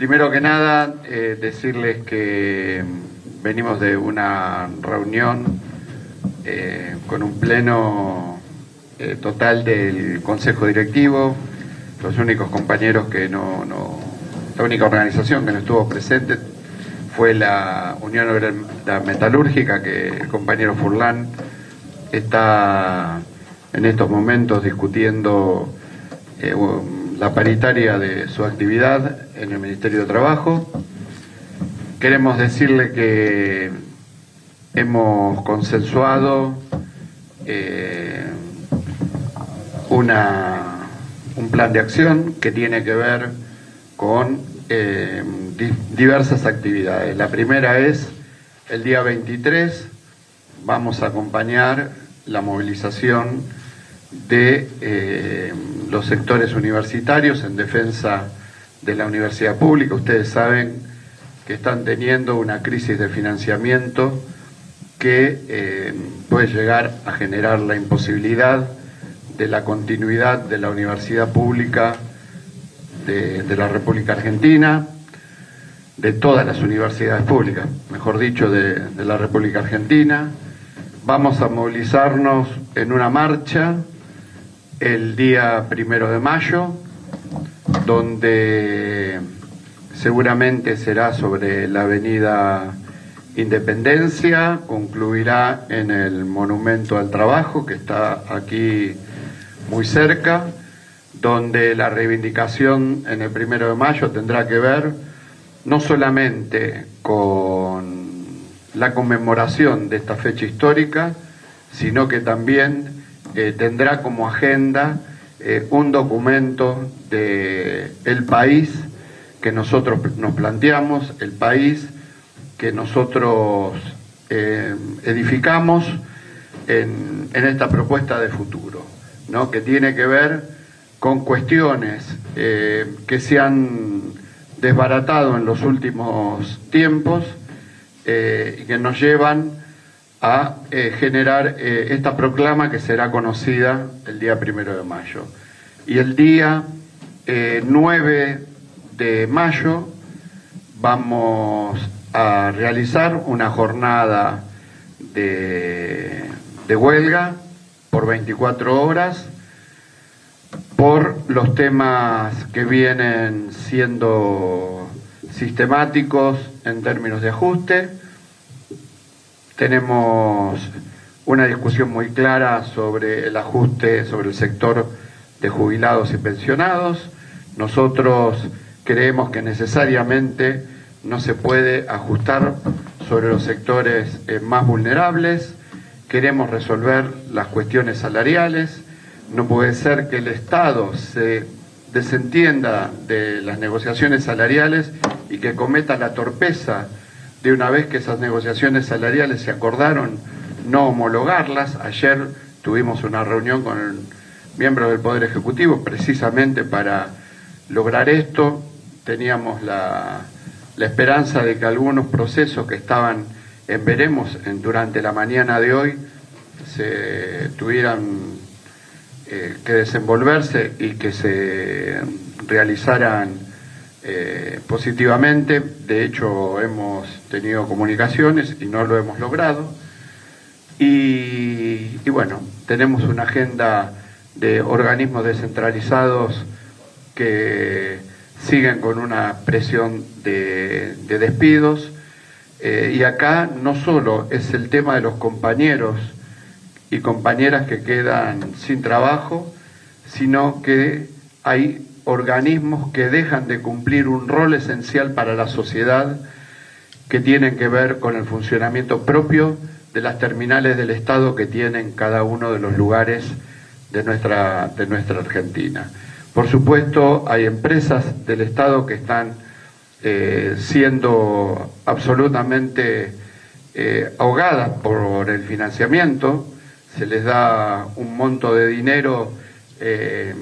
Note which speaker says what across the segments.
Speaker 1: primero que nada, eh, decirles que venimos de una reunión eh, con un pleno eh, total del Consejo Directivo, los únicos compañeros que no, la única organización que no estuvo presente fue la Unión Obrera Metalúrgica, que el compañero Furlán está en estos momentos discutiendo la paritaria de su actividad en el Ministerio de Trabajo. Queremos decirle que hemos consensuado eh, una, un plan de acción que tiene que ver con eh, diversas actividades. La primera es el día 23, vamos a acompañar la movilización de eh, los sectores universitarios en defensa de la universidad pública. Ustedes saben que están teniendo una crisis de financiamiento que eh, puede llegar a generar la imposibilidad de la continuidad de la universidad pública de, la República Argentina, de todas las universidades públicas, mejor dicho, de, la República Argentina. Vamos a movilizarnos en una marcha el día primero de mayo, donde seguramente será sobre la avenida Independencia, concluirá en el Monumento al Trabajo, que está aquí muy cerca, donde la reivindicación en el primero de mayo tendrá que ver no solamente con la conmemoración de esta fecha histórica, sino que también eh, tendrá como agenda eh, un documento de el país que nosotros nos planteamos, el país que nosotros eh, edificamos en, en, esta propuesta de futuro, ¿no? que tiene que ver con cuestiones que se han desbaratado en los últimos tiempos y que nos llevan a eh, generar esta proclama que será conocida el día primero de mayo. Y el día 9 de mayo vamos a realizar una jornada de, de huelga por 24 horas por los temas que vienen siendo sistemáticos en términos de ajuste. Tenemos una discusión muy clara sobre el ajuste sobre el sector de jubilados y pensionados. Nosotros creemos que necesariamente no se puede ajustar sobre los sectores eh, más vulnerables. Queremos resolver las cuestiones salariales no puede ser que el Estado se desentienda de las negociaciones salariales y que cometa la torpeza de una vez que esas negociaciones salariales se acordaron no homologarlas. Ayer tuvimos una reunión con miembros del Poder Ejecutivo precisamente para lograr esto. Teníamos la, la esperanza de que algunos procesos que estaban en veremos en, durante la mañana de hoy se tuvieran eh, que desenvolverse y que se realizaran eh, positivamente. De hecho, hemos tenido comunicaciones y no lo hemos logrado. Y, bueno, tenemos una agenda de organismos descentralizados que siguen con una presión de, despidos. Eh, y acá no solo es el tema de los compañeros y compañeras que quedan sin trabajo, sino que hay organismos que dejan de cumplir un rol esencial para la sociedad que tienen que ver con el funcionamiento propio de las terminales del Estado que tienen cada uno de los lugares de nuestra, de nuestra Argentina. Por supuesto, hay empresas del Estado que están eh, siendo absolutamente eh, ahogadas por el financiamiento, se les da un monto de dinero, eh,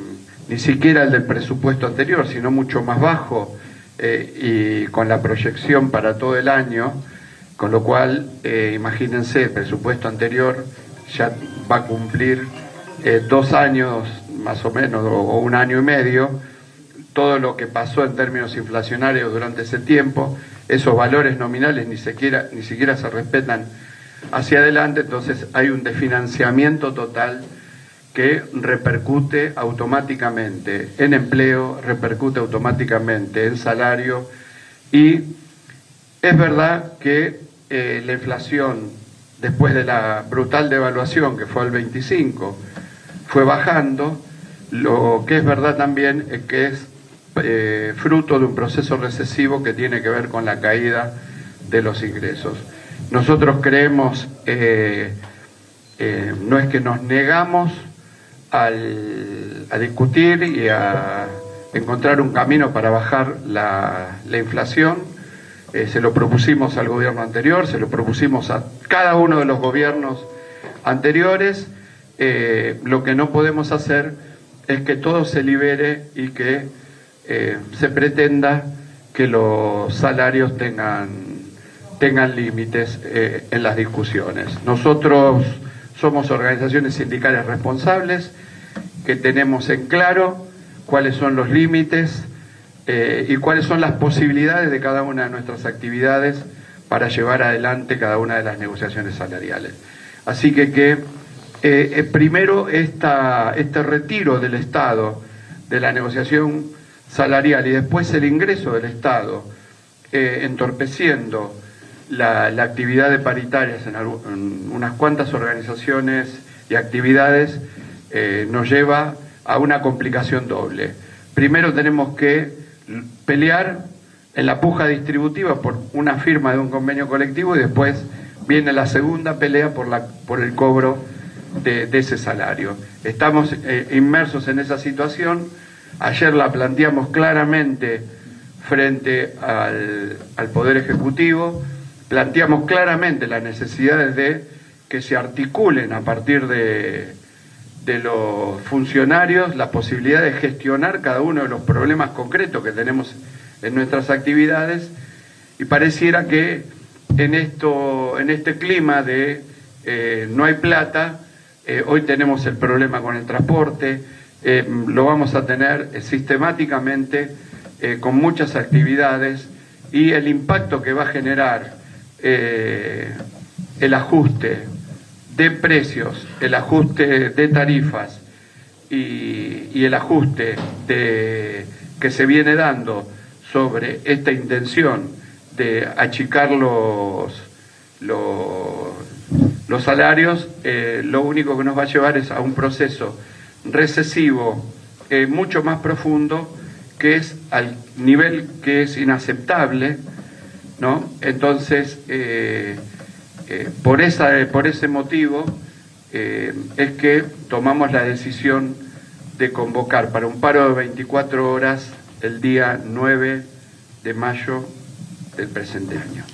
Speaker 1: ni siquiera el del presupuesto anterior, sino mucho más bajo eh, y con la proyección para todo el año, con lo cual, eh, imagínense, el presupuesto anterior ya va a cumplir dos años más o menos, o un año y medio, todo lo que pasó en términos inflacionarios durante ese tiempo, esos valores nominales ni siquiera, ni siquiera se respetan hacia adelante, entonces hay un desfinanciamiento total que repercute automáticamente en empleo, repercute automáticamente en salario y es verdad que eh, la inflación después de la brutal devaluación que fue el 25 fue bajando, lo que es verdad también es que es eh, fruto de un proceso recesivo que tiene que ver con la caída de los ingresos. Nosotros creemos, eh, no es que nos negamos a discutir y a encontrar un camino para bajar la, inflación. Eh, se lo propusimos al gobierno anterior, se lo propusimos a cada uno de los gobiernos anteriores. Eh, lo que no podemos hacer es que todo se libere y que eh, se pretenda que los salarios tengan, tengan límites en las discusiones. Nosotros somos organizaciones sindicales responsables que tenemos en claro cuáles son los límites eh, y cuáles son las posibilidades de cada una de nuestras actividades para llevar adelante cada una de las negociaciones salariales. Así que que eh, eh, primero este retiro del Estado de la negociación salarial y después el ingreso del Estado entorpeciendo la, actividad de paritarias en, unas cuantas organizaciones y actividades eh, nos lleva a una complicación doble. Primero tenemos que pelear en la puja distributiva por una firma de un convenio colectivo y después viene la segunda pelea por, la, por el cobro de, ese salario. Estamos eh, inmersos en esa situación. Ayer la planteamos claramente frente al Poder Ejecutivo planteamos claramente las necesidades de que se articulen a partir de, de los funcionarios la posibilidad de gestionar cada uno de los problemas concretos que tenemos en nuestras actividades. Y pareciera que en, esto, en este clima de eh, no hay plata, eh, hoy tenemos el problema con el transporte, eh, lo vamos a tener sistemáticamente con muchas actividades y el impacto que va a generar eh, el ajuste de precios, el ajuste de tarifas y, el ajuste que se viene dando sobre esta intención de achicar los, los, salarios, eh, lo único que nos va a llevar es a un proceso recesivo eh, mucho más profundo, que es al nivel que es inaceptable, ¿no? Entonces, eh, eh, por, esa, por ese motivo eh, es que tomamos la decisión de convocar para un paro de 24 horas el día 9 de mayo del presente año.